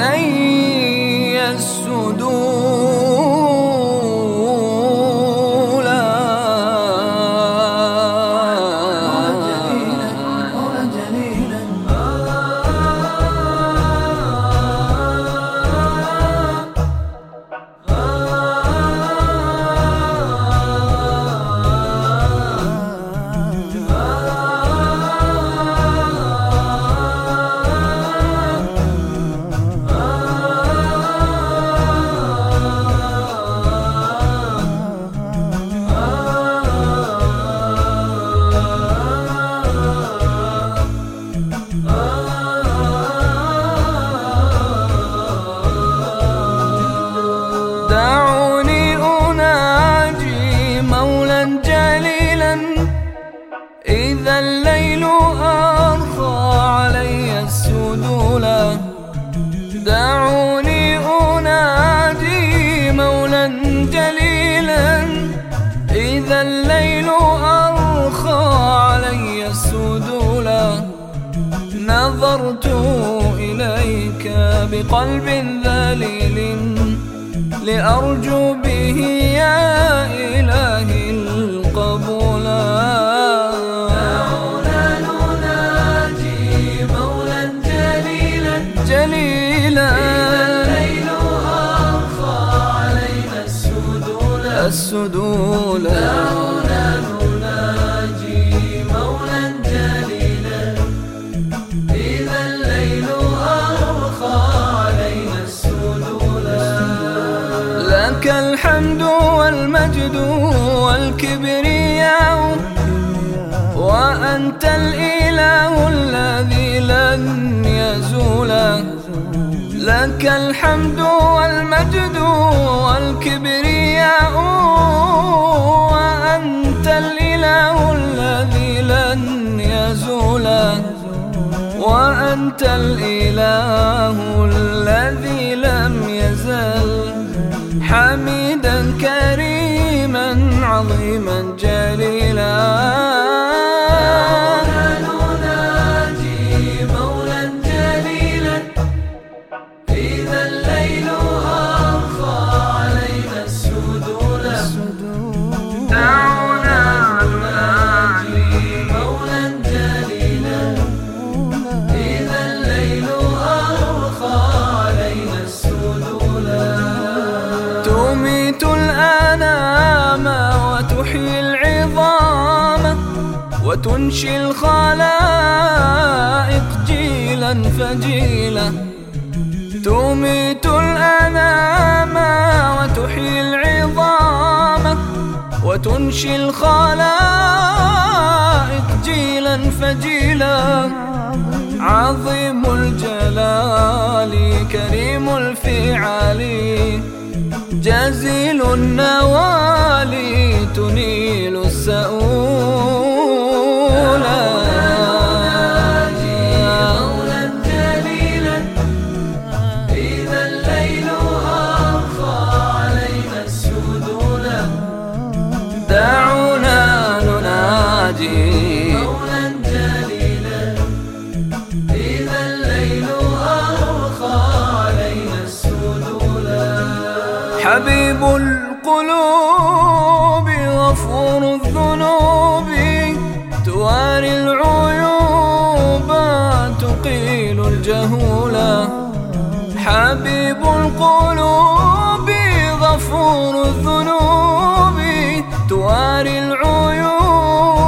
علي إذا الليل أرخى علي السدولا دعوني أنادي مولا جليلا. إذا الليل أرخى علي السدولا نظرت إليك بقلب ذليل. لأرجو به يا السدول دعونا نناجي مولا جليلا إذا الليل أرخى علينا السدول لك الحمد والمجد والكبرياء وأنت الإله الذي لن يزول. لك الحمد والمجد والكبرياء وأنت الإله الذي لن يزول وأنت الإله الذي لم يزل حميدا كريما عظيما جليلا وتنشي الخلائق جيلا فجيلا. تميت الأنام وتحيي العظام وتنشي الخلائق جيلا فجيلا. عظيم الجلال كريم الفعال جزيل النوال تنيل السؤول حبيب القلوب غفور الذنوب تواري العيوب تقيل الجهولا حبيب القلوب غفور الذنوب تواري العيوب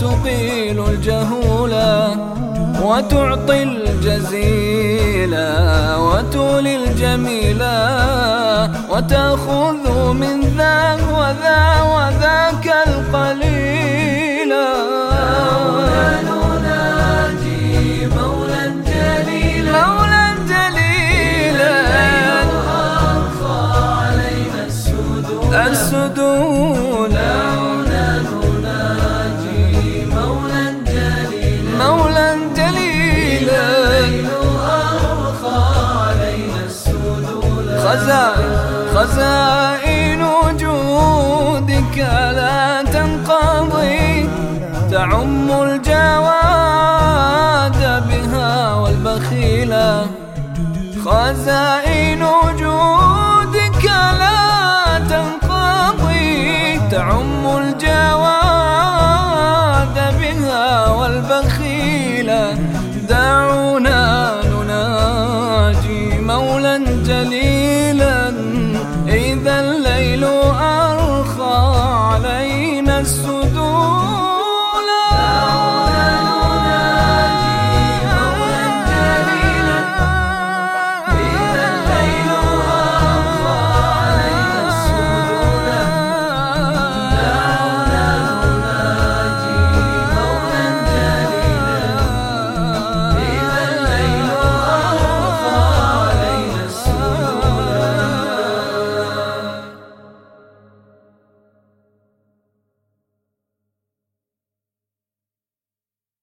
تقيل الجهولا وتعطي الجزيلا وتولي الجميلا وتأخذ من ذا وذا وذاك القليلا خزائن خزائن وجودك لا تنقضي تعم الجواد